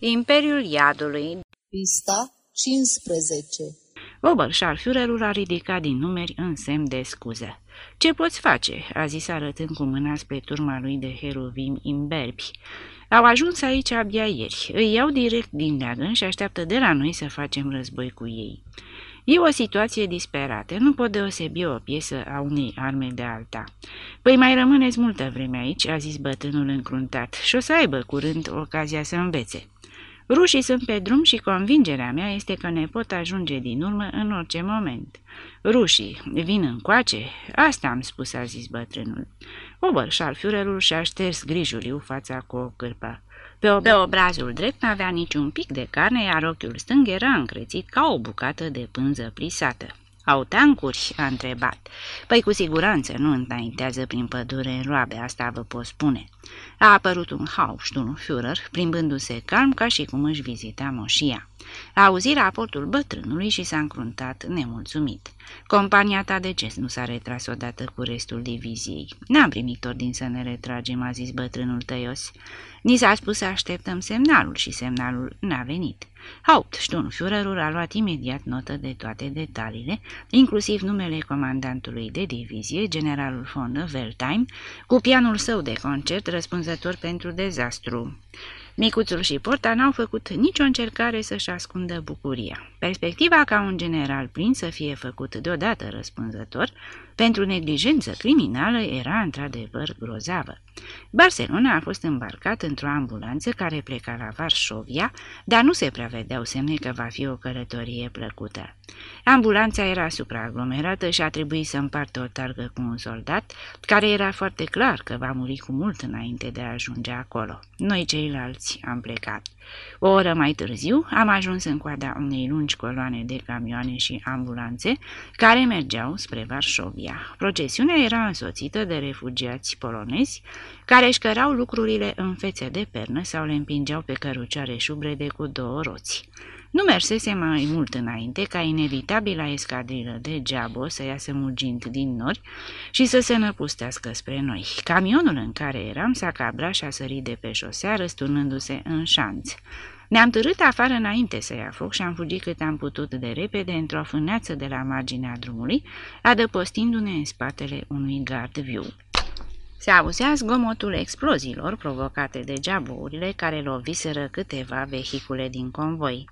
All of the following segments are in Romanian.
Imperiul Iadului Pista 15 Oberscharführerul a ridicat din numeri în semn de scuză. Ce poți face?" a zis arătând cu mâna spre turma lui de heruvim imberbi. Au ajuns aici abia ieri. Îi iau direct din leagăn și așteaptă de la noi să facem război cu ei. E o situație disperată, nu pot deosebi o piesă a unei arme de alta. Păi mai rămâneți multă vreme aici, a zis bătrânul încruntat, și o să aibă curând ocazia să învețe. Rușii sunt pe drum și convingerea mea este că ne pot ajunge din urmă în orice moment. Rușii vin încoace? Asta am spus, a zis bătrânul. Oberscharführerul și-a șters grijuliu fața cu o cârpă. Pe, pe obrazul drept n-avea niciun pic de carne, iar ochiul stâng era încrețit ca o bucată de pânză plisată. Au tancuri?" a întrebat. Păi cu siguranță nu înaintează prin pădure în roabe, asta vă pot spune." A apărut un Hauptsturmführer, plimbându-se calm ca și cum își vizita moșia. A auzit raportul bătrânului și s-a încruntat nemulțumit. Compania ta de ce nu s-a retras odată cu restul diviziei? N-am primit ordin să ne retragem, a zis bătrânul tăios. Ni s-a spus să așteptăm semnalul și semnalul n-a venit. Hauptsturmführerul a luat imediat notă de toate detaliile, inclusiv numele comandantului de divizie, generalul von Weltheim, cu pianul său de concert răspunzător pentru dezastru. Micuțul și Porta n-au făcut nicio încercare să-și ascundă bucuria. Perspectiva ca un general plin să fie făcut deodată răspunzător pentru neglijență criminală era într-adevăr grozavă. Barcelona a fost îmbarcat într-o ambulanță care pleca la Varșovia, dar nu se prevedeau semne că va fi o călătorie plăcută. Ambulanța era supraaglomerată și a trebuit să împartă o targă cu un soldat, care era foarte clar că va muri cu mult înainte de a ajunge acolo. Noi ceilalți am plecat. O oră mai târziu am ajuns în coada unei lungi coloane de camioane și ambulanțe care mergeau spre Varșovia. Procesiunea era însoțită de refugiați polonezi care își cărau lucrurile în fețe de pernă sau le împingeau pe cărucioare șubrede cu două roți. Nu mersese mai mult înainte ca inevitabila escadrilă de geabo să iasă mugind din nori și să se năpustească spre noi. Camionul în care eram s-a cabrat și a sărit de pe șosea, răsturnându-se în șanț. Ne-am târât afară înainte să ia foc și am fugit cât am putut de repede într-o fâneață de la marginea drumului, adăpostindu-ne în spatele unui gard viu. Se auzea zgomotul exploziilor provocate de geabourile care loviseră câteva vehicule din convoi.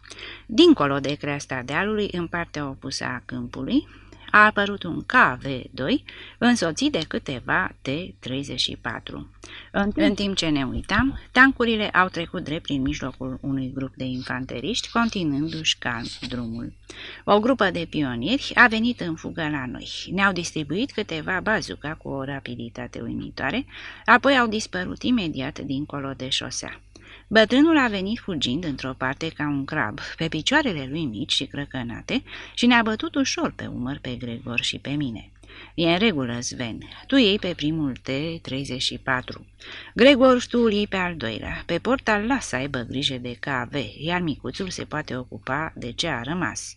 Dincolo de creasta dealului, în partea opusă a câmpului, a apărut un KV-2 însoțit de câteva T-34. În, în timp ce ne uitam, tancurile au trecut drept prin mijlocul unui grup de infanteriști, continuându-și calm drumul. O grupă de pionieri a venit în fugă la noi. Ne-au distribuit câteva bazuca cu o rapiditate uimitoare, apoi au dispărut imediat dincolo de șosea. Bătrânul a venit fugind într-o parte ca un crab, pe picioarele lui mici și crăcănate, și ne-a bătut ușor pe umăr pe Gregor și pe mine. E în regulă, Sven. Tu iei pe primul T-34. Gregor, tu îl iei pe al doilea. Pe portal lasă să aibă grijă de KV, iar micuțul se poate ocupa de ce a rămas.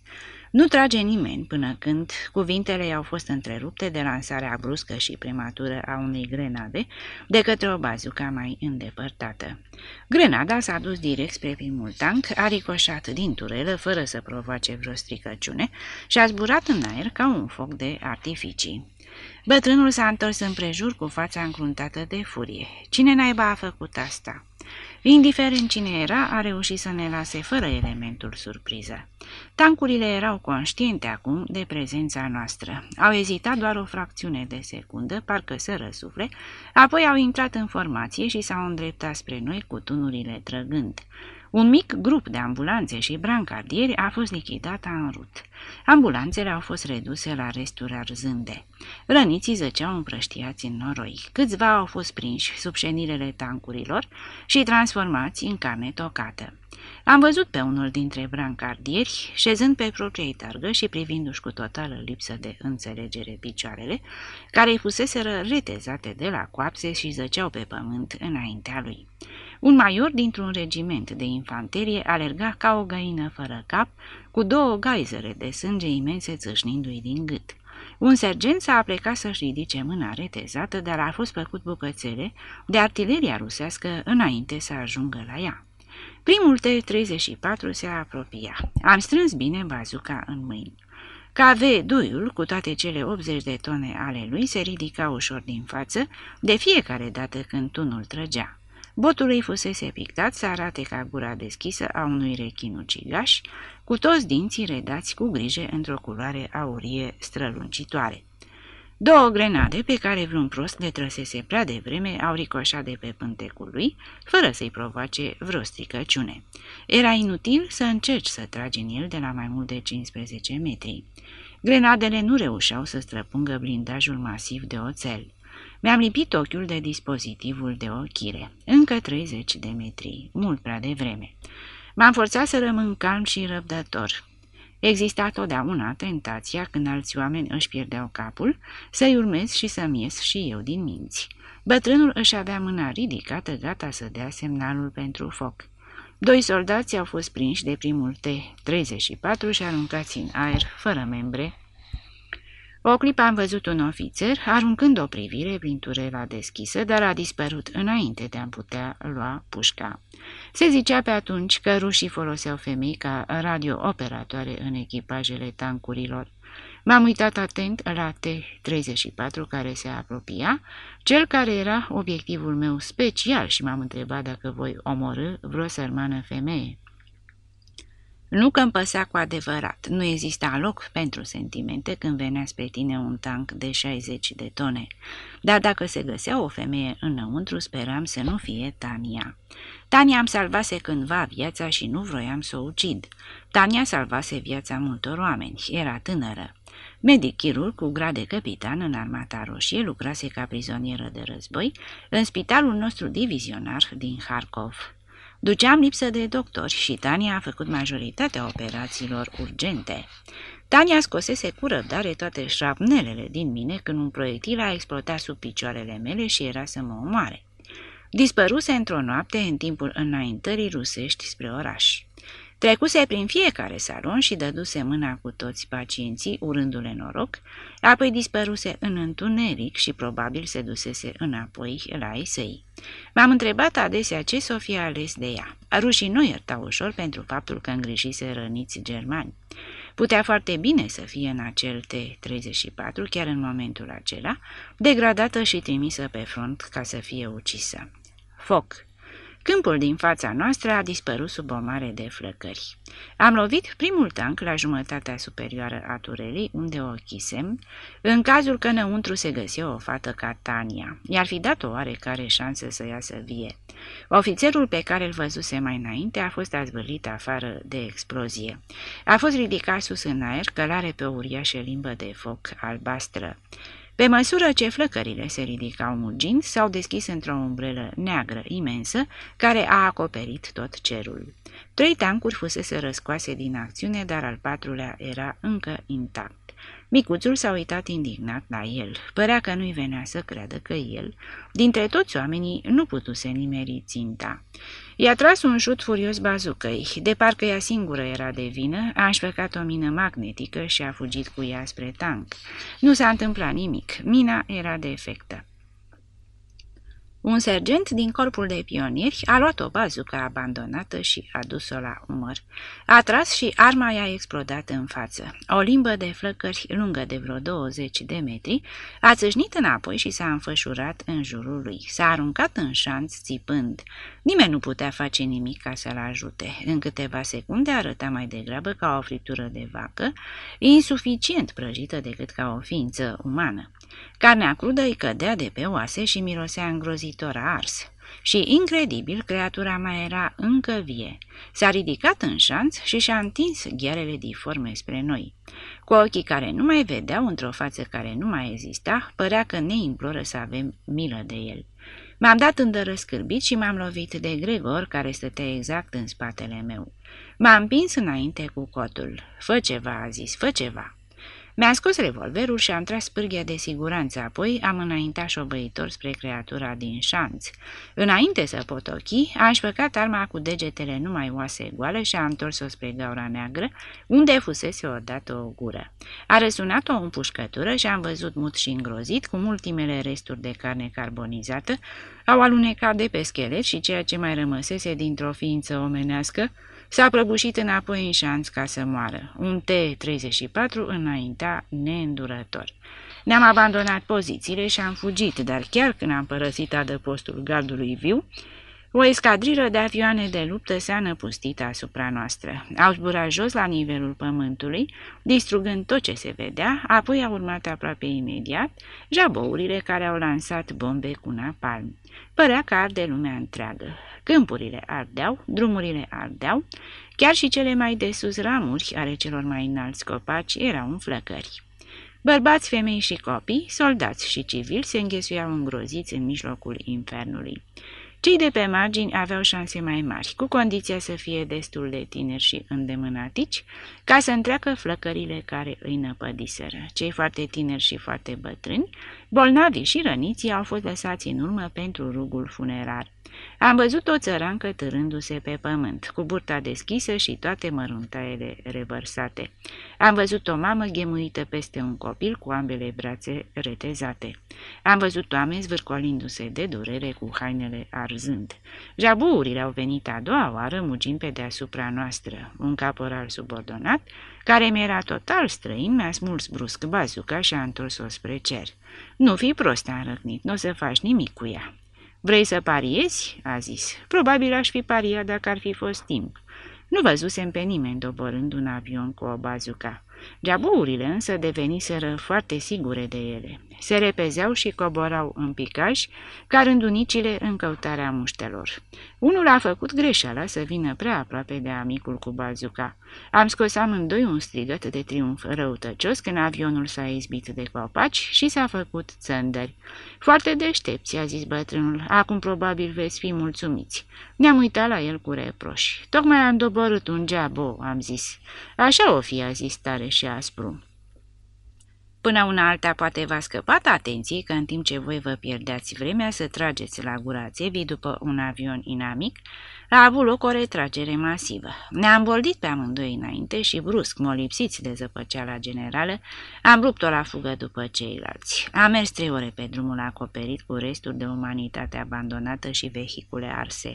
Nu trage nimeni până când cuvintele i-au fost întrerupte de lansarea bruscă și prematură a unei grenade de către o bazuca mai îndepărtată. Grenada s-a dus direct spre primul tank, a ricoșat din turelă fără să provoace vreo stricăciune și a zburat în aer ca un foc de artificii. Bătrânul s-a întors împrejur cu fața încruntată de furie. Cine naiba a făcut asta? Indiferent cine era, a reușit să ne lase fără elementul surpriză. Tancurile erau conștiente acum de prezența noastră. Au ezitat doar o fracțiune de secundă, parcă să răsufle, apoi au intrat în formație și s-au îndreptat spre noi cu tunurile trăgând. Un mic grup de ambulanțe și brancardieri a fost lichidat în rut. Ambulanțele au fost reduse la resturi arzânde. Răniții zăceau împrăștiați în noroi. Câțiva au fost prinși sub șenilele tancurilor și transformați în carne tocată. Am văzut pe unul dintre brancardieri, șezând pe propria targă și privindu-și cu totală lipsă de înțelegere picioarele, care îi fuseseră retezate de la coapse și zăceau pe pământ înaintea lui. Un maior dintr-un regiment de infanterie alerga ca o găină fără cap, cu două gaizere de sânge imense țâșnindu-i din gât. Un sergent s-a plecat să-și ridice mâna retezată, dar a fost făcut bucățele de artileria rusească înainte să ajungă la ea. Primul T-34 se apropia. Am strâns bine bazuca în mâini. KV-duiul, cu toate cele 80 de tone ale lui, se ridica ușor din față, de fiecare dată când tunul trăgea. Botul îi fusese pictat să arate ca gura deschisă a unui rechin ucigaș, cu toți dinții redați cu grijă într-o culoare aurie strălucitoare. Două grenade pe care vreun prost le trăsese prea devreme au ricoșat de pe pântecul lui, fără să-i provoace vreo stricăciune. Era inutil să încerci să tragi în el de la mai mult de 15 metri. Grenadele nu reușeau să străpungă blindajul masiv de oțel. Mi-am lipit ochiul de dispozitivul de ochire. Încă 30 de metri, mult prea devreme. M-am forțat să rămân calm și răbdător. Exista totdeauna tentația, când alți oameni își pierdeau capul, să-i urmez și să-mi ies și eu din minți. Bătrânul își avea mâna ridicată, gata să dea semnalul pentru foc. Doi soldați au fost prinși de primul T-34 și aruncați în aer, fără membre, o clipă am văzut un ofițer aruncând o privire prin turela deschisă, dar a dispărut înainte de a putea lua pușca. Se zicea pe atunci că rușii foloseau femei ca radio-operatoare în echipajele tancurilor. M-am uitat atent la T-34 care se apropia, cel care era obiectivul meu special și m-am întrebat dacă voi omorâ vreo sărmană femeie. Nu că păsea cu adevărat, nu exista loc pentru sentimente când venea spre tine un tank de 60 de tone. Dar dacă se găsea o femeie înăuntru, speram să nu fie Tania. Tania îmi salvase cândva viața și nu vroiam să o ucid. Tania salvase viața multor oameni, era tânără. Medic chirurg cu grad de capitan în armata roșie lucrase ca prizonieră de război în spitalul nostru divizionar din Harkov. Duceam lipsă de doctori și Tania a făcut majoritatea operațiilor urgente. Tania scosese cu răbdare toate șrapnelele din mine când un proiectil a explodat sub picioarele mele și era să mă omoare. Dispăruse într-o noapte în timpul înaintării rusești spre oraș. Trecuse prin fiecare salon și dăduse mâna cu toți pacienții, urându-le noroc, apoi dispăruse în întuneric și probabil se dusese înapoi la ei săi. M-am întrebat adesea ce s-o fi ales de ea. Rușii nu iertau ușor pentru faptul că îngrijise răniți germani. Putea foarte bine să fie în acel T-34, chiar în momentul acela, degradată și trimisă pe front ca să fie ucisă. Foc! Câmpul din fața noastră a dispărut sub o mare de flăcări. Am lovit primul tank la jumătatea superioară a turelii, unde o chisem, în cazul că înăuntru se găsea o fată ca Tania. I-ar fi dat o oarecare șansă să iasă vie. Ofițerul pe care îl văzuse mai înainte a fost azvârlit afară de explozie. A fost ridicat sus în aer, călare pe o uriașă limbă de foc albastră. Pe măsură ce flăcările se ridicau mugind, s-au deschis într-o umbrelă neagră imensă, care a acoperit tot cerul. Trei tancuri fusese răscoase din acțiune, dar al patrulea era încă intact. Micuțul s-a uitat indignat la el. Părea că nu-i venea să creadă că el, dintre toți oamenii, nu putuse nimeri ținta. I-a tras un șut furios bazucăi. De parcă ea singură era de vină, a înșpăcat o mină magnetică și a fugit cu ea spre tank. Nu s-a întâmplat nimic. Mina era defectă. Un sergent din corpul de pionieri a luat o bazucă abandonată și a dus-o la umăr. A tras și arma i-a explodat în față. O limbă de flăcări lungă de vreo 20 de metri a țâșnit înapoi și s-a înfășurat în jurul lui. S-a aruncat în șanț țipând. Nimeni nu putea face nimic ca să-l ajute. În câteva secunde arăta mai degrabă ca o fritură de vacă, insuficient prăjită decât ca o ființă umană. Carnea crudă îi cădea de pe oase și mirosea îngrozitor a ars. Și, incredibil, creatura mai era încă vie. S-a ridicat în șanț și și-a întins ghearele diforme spre noi. Cu ochii care nu mai vedeau într-o față care nu mai exista, părea că ne imploră să avem milă de el. M-am dat îndărăscârbit și m-am lovit de Gregor, care stătea exact în spatele meu. M-am împins înainte cu cotul. Fă ceva, a zis, fă ceva. Mi-a scos revolverul și am tras pârghia de siguranță, apoi am înaintat șobăitor spre creatura din șanț. Înainte să potochi, am șpăcat arma cu degetele numai oase goale și am întors-o spre gaura neagră, unde fusese odată o gură. A răsunat o împușcătură și am văzut mut și îngrozit, cum ultimele resturi de carne carbonizată au alunecat de pe schelet și ceea ce mai rămăsese dintr-o ființă omenească, S-a prăbușit înapoi în șanț ca să moară. Un T-34 înaintea neîndurător. Ne-am abandonat pozițiile și am fugit, dar chiar când am părăsit adăpostul gardului viu, o escadrilă de avioane de luptă s-a năpustit asupra noastră. Au zburat jos la nivelul pământului, distrugând tot ce se vedea, apoi au urmat aproape imediat jabourile care au lansat bombe cu napalm. Părea că arde lumea întreagă. Câmpurile ardeau, drumurile ardeau, chiar și cele mai de sus ramuri ale celor mai înalți copaci erau în flăcări. Bărbați, femei și copii, soldați și civili se înghesuiau îngroziți în mijlocul infernului. Cei de pe margini aveau șanse mai mari, cu condiția să fie destul de tineri și îndemânatici, ca să întreacă flăcările care îi năpădiseră. Cei foarte tineri și foarte bătrâni, bolnavi și răniții au fost lăsați în urmă pentru rugul funerar. Am văzut o țărancă târându-se pe pământ, cu burta deschisă și toate măruntaiele revărsate. Am văzut o mamă ghemuită peste un copil cu ambele brațe retezate. Am văzut oameni zvârcolindu-se de durere cu hainele arzând. Jabuurile au venit a doua oară mugind pe deasupra noastră. Un caporal subordonat, care mi-era total străin, mi-a smuls brusc bazuca și a întors-o spre cer. Nu fi prost, am răcnit, nu o să faci nimic cu ea. Vrei să pariezi?" a zis. Probabil aș fi pariat dacă ar fi fost timp. Nu văzusem pe nimeni doborând un avion cu o bazuca. Geabuurile însă deveniseră foarte sigure de ele. Se repezeau și coborau în picaj, ca rândunicile în căutarea muștelor. Unul a făcut greșeala să vină prea aproape de amicul cu bazuca. Am scos amândoi un strigăt de triumf răutăcios când avionul s-a izbit de copaci și s-a făcut țândări. Foarte deștepți, a zis bătrânul, acum probabil veți fi mulțumiți. Ne-am uitat la el cu reproși. Tocmai am doborât un geabo, am zis. Așa o fi, a zis tare și aspru. Până una alta poate v-a scăpat atenție că în timp ce voi vă pierdeați vremea să trageți la gura țevii după un avion inamic, a avut loc o retragere masivă. Ne-am boldit pe amândoi înainte și brusc, molipsiți de zăpăceala generală, am rupt-o la fugă după ceilalți. Am mers trei ore pe drumul acoperit cu resturi de umanitate abandonată și vehicule arse.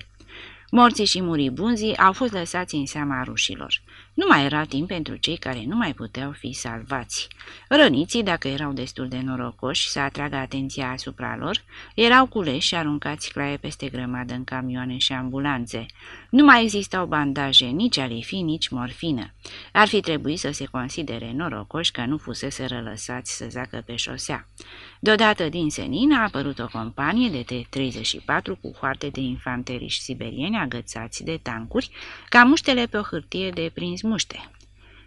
Morții și muribunzii au fost lăsați în seama rușilor. Nu mai era timp pentru cei care nu mai puteau fi salvați. Răniții, dacă erau destul de norocoși să atragă atenția asupra lor, erau culeși și aruncați claie peste grămadă în camioane și ambulanțe. Nu mai existau bandaje, nici alifii, nici morfină. Ar fi trebuit să se considere norocoși că nu fusese rălăsați să zacă pe șosea. Deodată din senin a apărut o companie de T-34 cu hoarte de infanteriști siberieni agățați de tancuri, ca muștele pe o hârtie de prins muște.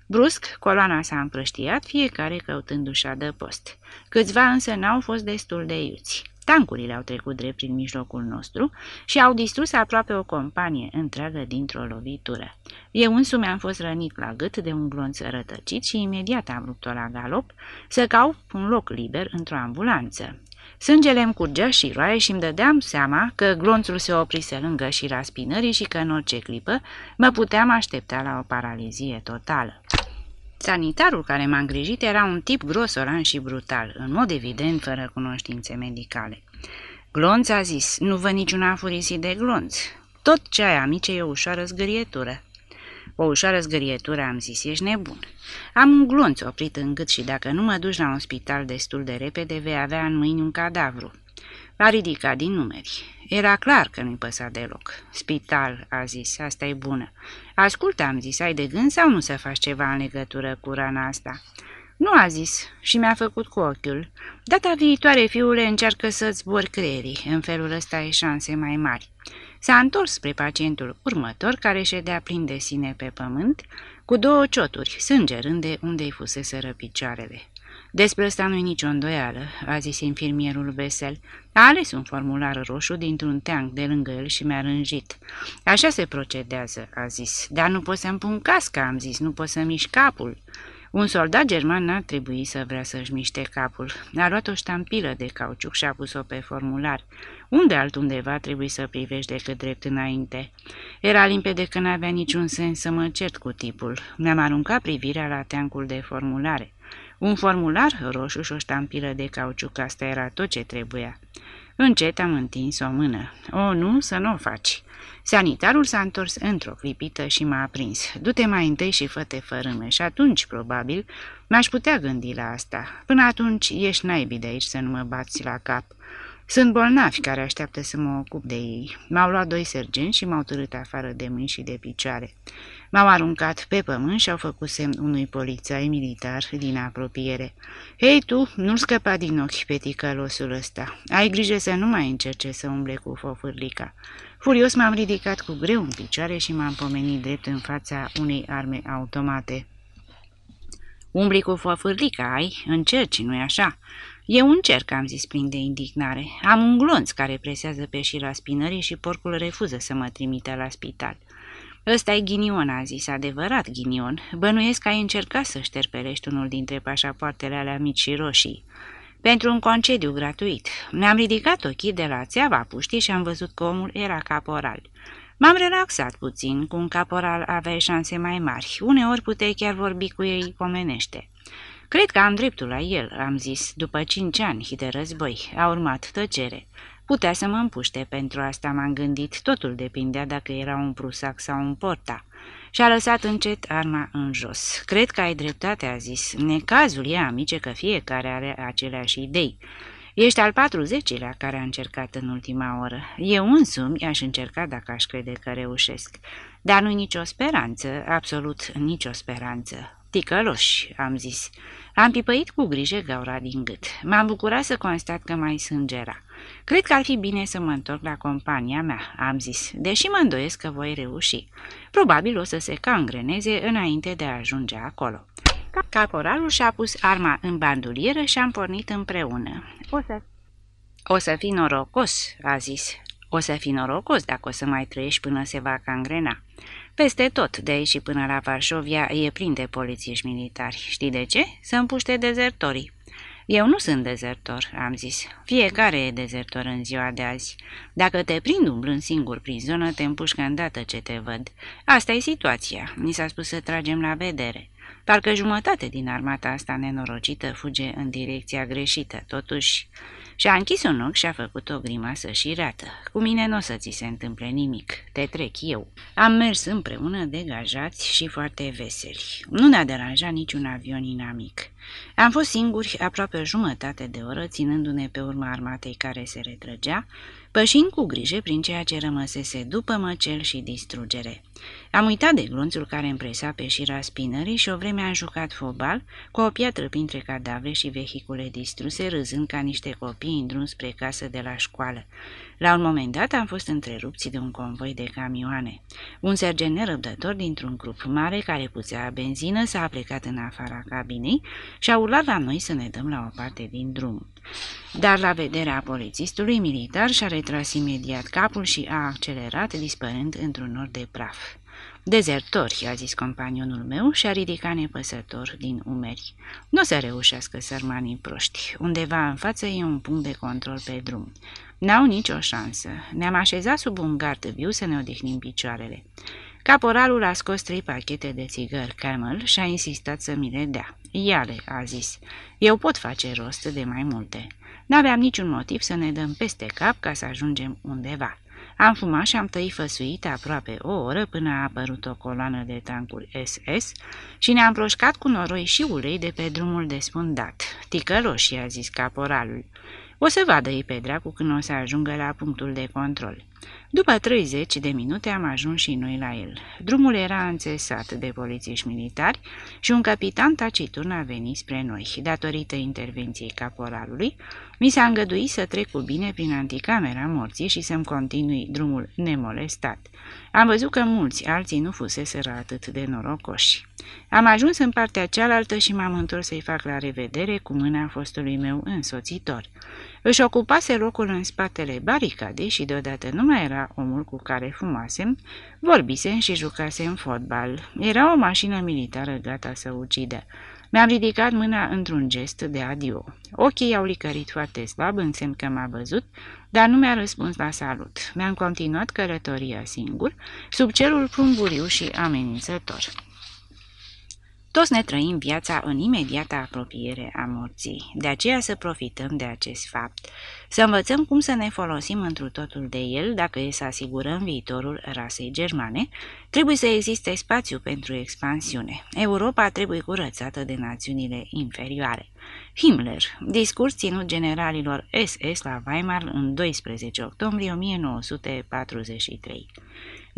Brusc, coloana s-a împrăștiat, fiecare căutându-și adăpost. Câțiva însă n-au fost destul de iuți. Tancurile au trecut drept prin mijlocul nostru și au distrus aproape o companie întreagă dintr-o lovitură. Eu însumi am fost rănit la gât de un glonț rătăcit și imediat am rupt-o la galop să caut un loc liber într-o ambulanță. Sângele îmi curgea și roaie și îmi dădeam seama că glonțul se oprise lângă și raspinării și că în orice clipă mă puteam aștepta la o paralizie totală. Sanitarul care m-a îngrijit era un tip grosolan și brutal, în mod evident fără cunoștințe medicale. Glonț a zis, nu vă niciuna furisit de glonț. Tot ce ai amice e o ușoară zgârietură. O ușoară zgârietură, am zis, ești nebun. Am un glonț oprit în gât și dacă nu mă duci la un spital destul de repede, vei avea în mâini un cadavru. A ridicat din numeri. Era clar că nu-i păsa deloc. Spital, a zis, asta e bună. Ascultă, am zis, ai de gând sau nu să faci ceva în legătură cu rana asta? Nu a zis și mi-a făcut cu ochiul. Data viitoare, fiule, încearcă să-ți zbor creierii. În felul ăsta ai șanse mai mari. S-a întors spre pacientul următor, care ședea plin de sine pe pământ, cu două cioturi, sângerânde unde-i fuseseră picioarele. Despre asta nu-i nicio îndoială, a zis infirmierul vesel. A ales un formular roșu dintr-un teanc de lângă el și mi-a rânjit. Așa se procedează, a zis. Dar nu pot să-mi pun casca, am zis, nu pot să mișc capul. Un soldat german n-ar trebui să vrea să-și miște capul. A luat o ștampilă de cauciuc și a pus-o pe formular. Unde altundeva trebuie să privești decât drept înainte? Era limpede că n-avea niciun sens să mă cert cu tipul. Mi-am aruncat privirea la teancul de formulare. Un formular roșu și o ștampilă de cauciuc, asta era tot ce trebuia. Încet am întins o mână. O, nu, să nu o faci. Sanitarul s-a întors într-o clipită și m-a aprins. Du-te mai întâi și fă-te fărâme și atunci, probabil, m-aș putea gândi la asta. Până atunci ești naibii de aici să nu mă bați la cap. Sunt bolnavi care așteaptă să mă ocup de ei. M-au luat doi sergenți și m-au târât afară de mâini și de picioare. M-au aruncat pe pământ și au făcut semn unui polițai militar din apropiere. Hei tu, nu-l scăpa din ochi pe ticălosul ăsta. Ai grijă să nu mai încerce să umble cu fofârlica. Furios m-am ridicat cu greu în picioare și m-am pomenit drept în fața unei arme automate. Umbli cu fofârlica, ai? Încerci, nu-i așa? Eu încerc, am zis plin de indignare. Am un glonț care presează pe șira spinării și porcul refuză să mă trimite la spital. ăsta e ghinion, a zis, adevărat ghinion. Bănuiesc că ai încercat să șterpelești unul dintre pașapoartele alea mici și roșii. Pentru un concediu gratuit. Mi-am ridicat ochii de la țeava puștii și am văzut că omul era caporal. M-am relaxat puțin, cu un caporal aveai șanse mai mari. Uneori puteai chiar vorbi cu ei pomenește. Cred că am dreptul la el, am zis, după cinci ani de război. A urmat tăcere. Putea să mă împuște, pentru asta m-am gândit, totul depindea dacă era un prusac sau un porta. Și-a lăsat încet arma în jos. Cred că ai dreptate, a zis. Necazul e, amice, că fiecare are aceleași idei. Ești al 40-lea care a încercat în ultima oră. Eu însumi aș încerca dacă aș crede că reușesc. Dar nu nicio speranță, absolut nicio speranță. Ticăloși, am zis. Am pipăit cu grijă gaura din gât. M-am bucurat să constat că mai sângera. Cred că ar fi bine să mă întorc la compania mea, am zis, deși mă îndoiesc că voi reuși. Probabil o să se cangreneze înainte de a ajunge acolo. Caporalul și-a pus arma în bandulieră și am pornit împreună. O să... O să fii norocos, a zis. O să fii norocos dacă o să mai trăiești până se va cangrena. Peste tot, de aici și până la Varșovia, e plin de polițiști militari. Știi de ce? Să împuște dezertorii. Eu nu sunt dezertor, am zis. Fiecare e dezertor în ziua de azi. Dacă te prind umblând singur prin zonă, te împușcă îndată ce te văd. Asta e situația. Mi s-a spus să tragem la vedere. Parcă jumătate din armata asta nenorocită fuge în direcția greșită. Totuși, și-a închis un ochi și a făcut o grimasă și reată. Cu mine nu o să ți se întâmple nimic, te trec eu. Am mers împreună degajați și foarte veseli. Nu ne-a deranjat niciun avion inamic. Am fost singuri aproape o jumătate de oră, ținându-ne pe urma armatei care se retrăgea, pășind cu grijă prin ceea ce rămăsese după măcel și distrugere. Am uitat de glonțul care împresa pe șira spinării și o vreme am jucat fotbal cu o piatră printre cadavre și vehicule distruse, râzând ca niște copii în drum spre casă de la școală. La un moment dat am fost întrerupți de un convoi de camioane. Un sergent nerăbdător dintr-un grup mare care puțea benzină s-a plecat în afara cabinei și a urlat la noi să ne dăm la o parte din drum. Dar la vederea polițistului militar și-a retras imediat capul și a accelerat, dispărând într-un nor de praf. Dezertori, a zis companionul meu și a ridicat nepăsător din umeri. Nu o să reușească sărmanii proști. Undeva în față e un punct de control pe drum. N-au nicio șansă. Ne-am așezat sub un gard viu să ne odihnim picioarele. Caporalul a scos trei pachete de țigări Camel și a insistat să mi le dea. Iale, a zis, eu pot face rost de mai multe. N-aveam niciun motiv să ne dăm peste cap ca să ajungem undeva. Am fumat și am tăit făsuit aproape o oră până a apărut o coloană de tancuri SS și ne-am proșcat cu noroi și ulei de pe drumul despundat. Ticăloși, a zis caporalul. O să vadă ei pe dracu când o să ajungă la punctul de control. După 30 de minute am ajuns și noi la el. Drumul era înțesat de polițiști militari și un capitan taciturn a venit spre noi. Datorită intervenției caporalului, mi s-a îngăduit să trec cu bine prin anticamera morții și să-mi continui drumul nemolestat. Am văzut că mulți alții nu fuseseră atât de norocoși. Am ajuns în partea cealaltă și m-am întors să-i fac la revedere cu mâna fostului meu însoțitor. Își ocupase locul în spatele baricadei și deodată nu mai era omul cu care fumasem, vorbisem și jucasem fotbal. Era o mașină militară gata să ucidă. Mi-am ridicat mâna într-un gest de adio. Ochii au licărit foarte slab în semn că m-a văzut, dar nu mi-a răspuns la salut. Mi-am continuat călătoria singur, sub cerul plumburiu și amenințător. Toți ne trăim viața în imediată apropiere a morții, de aceea să profităm de acest fapt, să învățăm cum să ne folosim întru totul de el dacă e să asigurăm viitorul rasei germane, trebuie să existe spațiu pentru expansiune. Europa trebuie curățată de națiunile inferioare. Himmler, discurs ținut generalilor SS la Weimar în 12 octombrie 1943.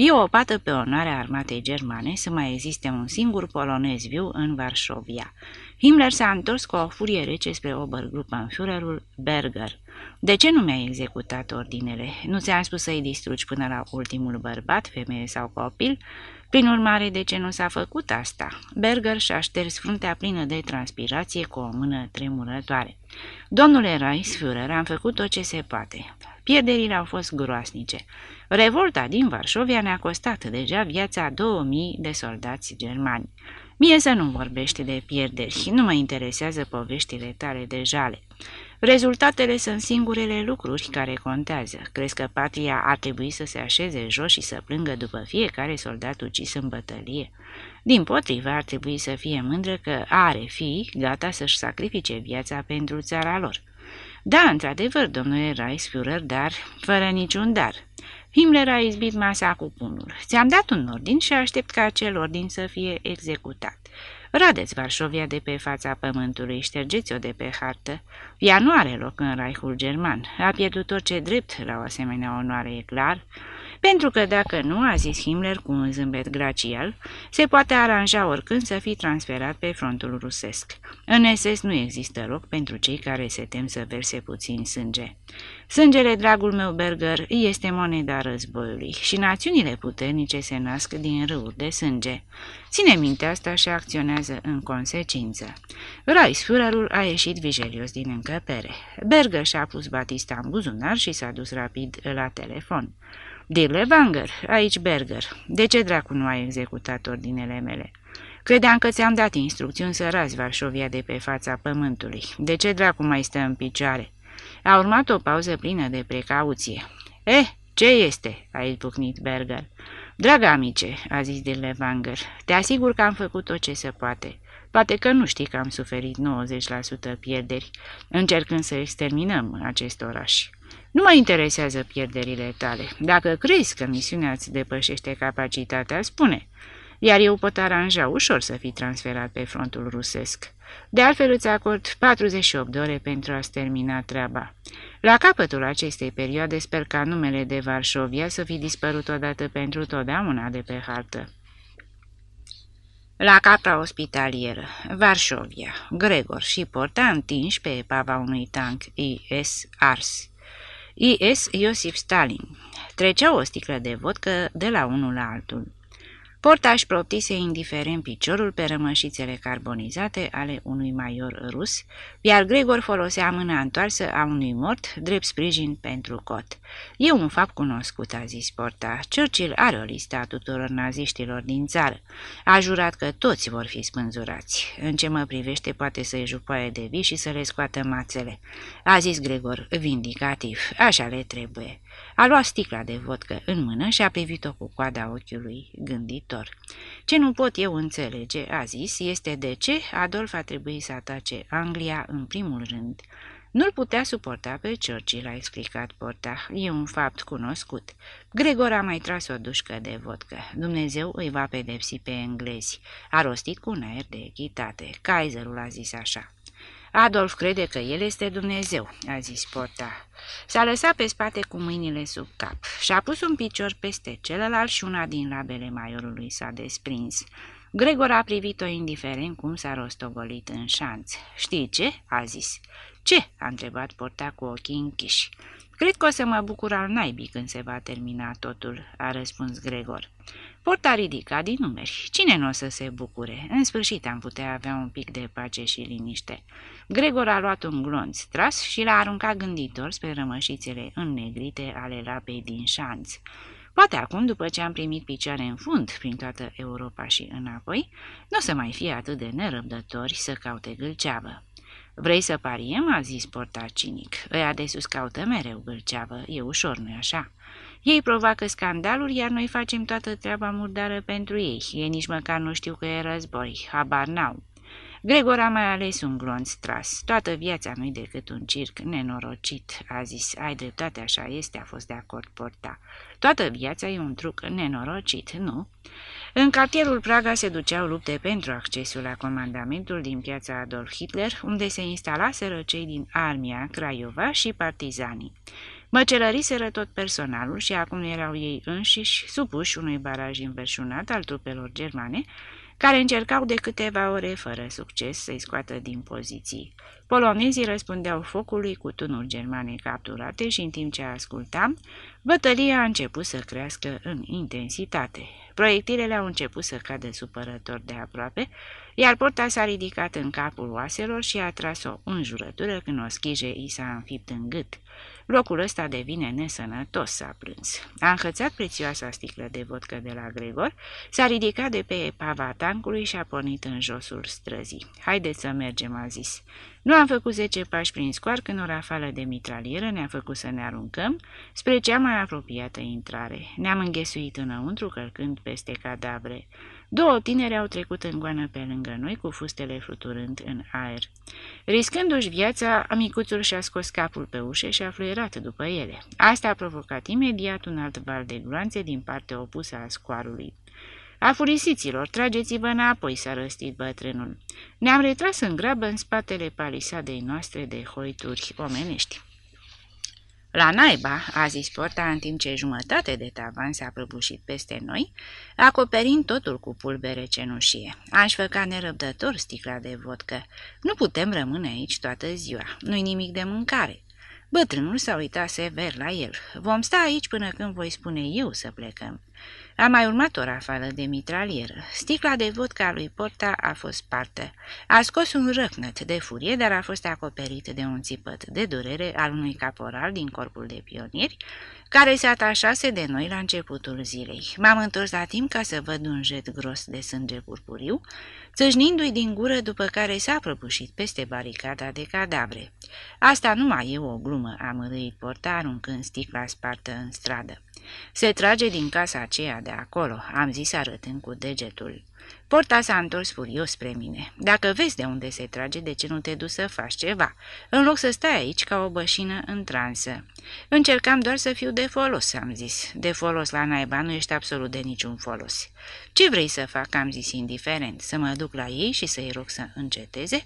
E o pată pe onoarea armatei germane să mai existe un singur polonez viu în Varșovia. Himmler s-a întors cu o furie rece spre Obergruppenführerul Berger. De ce nu mi-ai executat ordinele? Nu ți-am spus să-i distrugi până la ultimul bărbat, femeie sau copil? Prin urmare, de ce nu s-a făcut asta? Berger și-a șters fruntea plină de transpirație cu o mână tremurătoare. Domnule Reichsführer, am făcut tot ce se poate. Pierderile au fost groasnice. Revolta din Varșovia ne-a costat deja viața 2000 de soldați germani. Mie să nu vorbește de pierderi, nu mă interesează poveștile tale de jale. Rezultatele sunt singurele lucruri care contează. Crezi că patria ar trebui să se așeze jos și să plângă după fiecare soldat ucis în bătălie? Din potrivă, ar trebui să fie mândră că are fi gata să-și sacrifice viața pentru țara lor. Da, într-adevăr, domnule Reichsführer, dar fără niciun dar. Himmler a izbit masa cu punul. Ți-am dat un ordin și aștept ca acel ordin să fie executat. Radeți Varșovia de pe fața pământului, ștergeți-o de pe hartă. Ea nu are loc în Reichul German. A pierdut orice drept la o asemenea onoare, e clar. Pentru că dacă nu, a zis Himmler cu un zâmbet glacial, se poate aranja oricând să fie transferat pe frontul rusesc. În SS nu există loc pentru cei care se tem să verse puțin sânge. Sângele, dragul meu Berger, este moneda războiului și națiunile puternice se nasc din râuri de sânge. Ține minte asta și acționează în consecință. Reichsführerul a ieșit vigelios din încăpere. Berger și-a pus Batista în buzunar și s-a dus rapid la telefon. Dile Banger, aici Berger. De ce dracu nu ai executat ordinele mele? Credeam că ți-am dat instrucțiuni să razi Varșovia de pe fața pământului. De ce dracu mai stă în picioare? A urmat o pauză plină de precauție. Eh, ce este?" a izbucnit Berger. Draga amice," a zis de Levanger, te asigur că am făcut tot ce se poate. Poate că nu știi că am suferit 90% pierderi, încercând să exterminăm acest oraș. Nu mă interesează pierderile tale. Dacă crezi că misiunea îți depășește capacitatea, spune. Iar eu pot aranja ușor să fii transferat pe frontul rusesc. De altfel îți acord 48 de ore pentru a-ți termina treaba. La capătul acestei perioade sper ca numele de Varșovia să fi dispărut odată pentru totdeauna de pe hartă. La capra ospitalieră, Varșovia, Gregor și Porta întinși pe epava unui tank IS ars. I.S. Iosif Stalin. Trecea o sticlă de vodcă de la unul la altul. Portaș proptise indiferent piciorul pe rămășițele carbonizate ale unui maior rus, iar Gregor folosea mâna întoarsă a unui mort drept sprijin pentru cot. E un fapt cunoscut, a zis Portaș. Churchill are o listă a tuturor naziștilor din țară. A jurat că toți vor fi spânzurați. În ce mă privește, poate să-i jupoaie de vii și să le scoată mațele. A zis Gregor, vindicativ. Așa le trebuie. A luat sticla de vodcă în mână și a privit-o cu coada ochiului gânditor. Ce nu pot eu înțelege, a zis, este de ce Adolf a trebuit să atace Anglia în primul rând. Nu-l putea suporta pe Churchill, a explicat Porta. E un fapt cunoscut. Gregor a mai tras o dușcă de vodcă. Dumnezeu îi va pedepsi pe englezi. A rostit cu un aer de echitate. Kaiserul a zis așa. Adolf crede că el este Dumnezeu, a zis Porta. S-a lăsat pe spate cu mâinile sub cap și-a pus un picior peste celălalt și una din labele maiorului s-a desprins. Gregor a privit-o indiferent cum s-a rostogolit în șanț. Știi ce?" a zis. Ce?" a întrebat Porta cu ochii închiși. Cred că o să mă bucur al naibii când se va termina totul," a răspuns Gregor. Porta ridica din numeri. Cine nu o să se bucure? În sfârșit am putea avea un pic de pace și liniște. Gregor a luat un glonț tras și l-a aruncat gânditor spre rămășițele înnegrite ale lapei din șanț. Poate acum, după ce am primit picioare în fund prin toată Europa și înapoi, nu o să mai fie atât de nerăbdători să caute gâlceavă. Vrei să pariem?" a zis porta cinic. Ăia de sus caută mereu gâlceavă, e ușor, nu-i așa?" Ei provoacă scandaluri, iar noi facem toată treaba murdară pentru ei. Ei nici măcar nu știu că e război, habar n-au. Gregor a mai ales un glonț tras. Toată viața nu-i decât un circ nenorocit, a zis. Ai dreptate, așa este, a fost de acord porta. Toată viața e un truc nenorocit, nu? În cartierul Praga se duceau lupte pentru accesul la comandamentul din piața Adolf Hitler, unde se instalaseră cei din armia Craiova și partizanii. Măcelăriseră tot personalul și acum erau ei înșiși supuși unui baraj înverșunat al trupelor germane, care încercau de câteva ore fără succes să-i scoată din poziții. Polonezii răspundeau focului cu tunuri germane capturate și în timp ce ascultam, bătălia a început să crească în intensitate. Proiectilele au început să cadă supărător de aproape, iar porta s-a ridicat în capul oaselor și a tras o înjurătură când o schije i s-a înfipt în gât. Locul ăsta devine nesănătos, s-a plâns. A înhățat prețioasa sticlă de vodcă de la Gregor, s-a ridicat de pe pava tancului și a pornit în josul străzii. Haideți să mergem, a zis. Nu am făcut zece pași prin scoar când o rafală de mitralieră ne-a făcut să ne aruncăm spre cea mai apropiată intrare. Ne-am înghesuit înăuntru călcând peste cadavre. Două tineri au trecut în goană pe lângă noi cu fustele fluturând în aer. Riscându-și viața, amicuțul și-a scos capul pe ușă și a fluierat după ele. Asta a provocat imediat un alt val de gloanțe din partea opusă a scoarului. Afurisiților, trageți-vă înapoi, s-a răstit bătrânul. Ne-am retras în grabă în spatele palisadei noastre de hoituri omenești. La naiba, a zis porta în timp ce jumătate de tavan s-a prăbușit peste noi, acoperind totul cu pulbere cenușie. Aș făca nerăbdător sticla de vodcă. Nu putem rămâne aici toată ziua. Nu-i nimic de mâncare. Bătrânul s-a uitat sever la el. Vom sta aici până când voi spune eu să plecăm. A mai urmat o rafală de mitralieră. Sticla de vodka lui Porta a fost spartă. A scos un răcnăt de furie, dar a fost acoperit de un țipăt de durere al unui caporal din corpul de pionieri, care se atașase de noi la începutul zilei. M-am întors la timp ca să văd un jet gros de sânge purpuriu, țâșnindu-i din gură după care s-a prăbușit peste baricada de cadavre. Asta nu mai e o glumă, a mărâit Porta aruncând sticla spartă în stradă. Se trage din casa aceea de acolo, am zis arătând cu degetul. Porta s-a întors furios spre mine. Dacă vezi de unde se trage, de ce nu te duci să faci ceva? În loc să stai aici ca o bășină în transă. Încercam doar să fiu de folos, am zis. De folos la naiba nu ești absolut de niciun folos. Ce vrei să fac, am zis indiferent, să mă duc la ei și să-i rog să înceteze?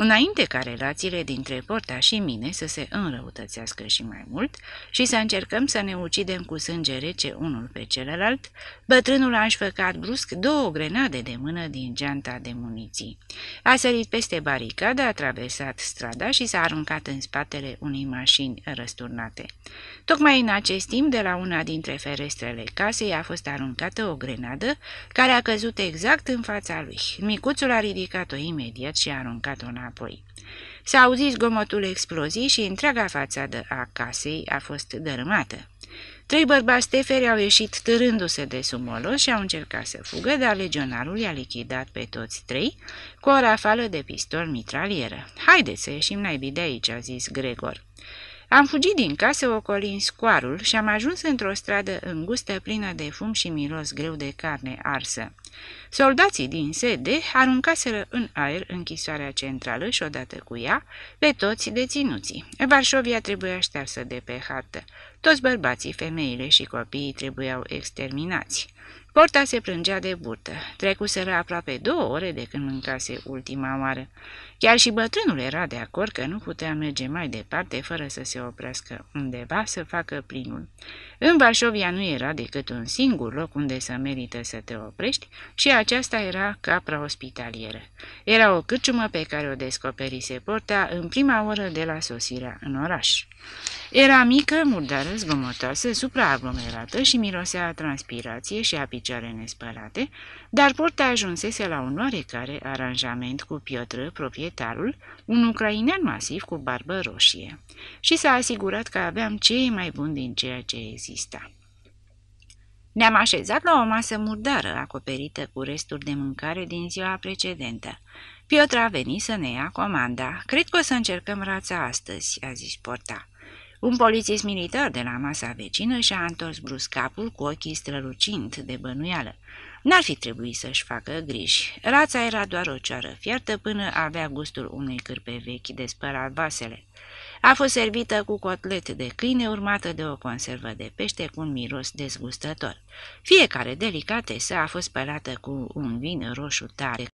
Înainte ca relațiile dintre Porta și mine să se înrăutățească și mai mult și să încercăm să ne ucidem cu sânge rece unul pe celălalt, bătrânul a înșfăcat brusc două grenade de mână din geanta de muniții. A sărit peste baricadă, a traversat strada și s-a aruncat în spatele unei mașini răsturnate. Tocmai în acest timp, de la una dintre ferestrele casei a fost aruncată o grenadă care a căzut exact în fața lui. Micuțul a ridicat-o imediat și a aruncat-o înapoi. S-a auzit zgomotul explozii și întreaga fațadă a casei a fost dărâmată. Trei bărbați teferi au ieșit târându-se de sumolos și au încercat să fugă, dar legionarul i-a lichidat pe toți trei cu o rafală de pistol mitralieră. Haideți să ieșim naibii de aici, a zis Gregor. Am fugit din casă ocolind scoarul și am ajuns într-o stradă îngustă plină de fum și miros greu de carne arsă. Soldații din sede aruncaseră în aer închisoarea centrală și odată cu ea pe toți deținuții. Varșovia trebuia ștearsă de pe hartă. Toți bărbații, femeile și copiii trebuiau exterminați. Porta se plângea de burtă. Trecuseră aproape două ore de când mâncase ultima oară. Chiar și bătrânul era de acord că nu putea merge mai departe fără să se oprească undeva să facă plinul. În Varșovia nu era decât un singur loc unde să merită să te oprești și aceasta era capra ospitalieră. Era o cârciumă pe care o descoperise Porta în prima oră de la sosirea în oraș. Era mică, murdară, zgomotoasă, supraaglomerată și mirosea a transpirație și a picioare nespălate, dar Porta ajunsese la un oarecare aranjament cu Piotr, proprietarul, un ucrainean masiv cu barbă roșie, și s-a asigurat că aveam cei mai buni din ceea ce exista. Ne-am așezat la o masă murdară, acoperită cu resturi de mâncare din ziua precedentă. Piotr a venit să ne ia comanda. Cred că o să încercăm rața astăzi," a zis Porta. Un polițist militar de la masa vecină și-a întors brusc capul cu ochii strălucind de bănuială. N-ar fi trebuit să-și facă griji. Rața era doar o cioară fiartă până avea gustul unei cârpe vechi de spălat vasele. A fost servită cu cotlet de câine urmată de o conservă de pește cu un miros dezgustător. Fiecare delicatesă a fost spălată cu un vin roșu tare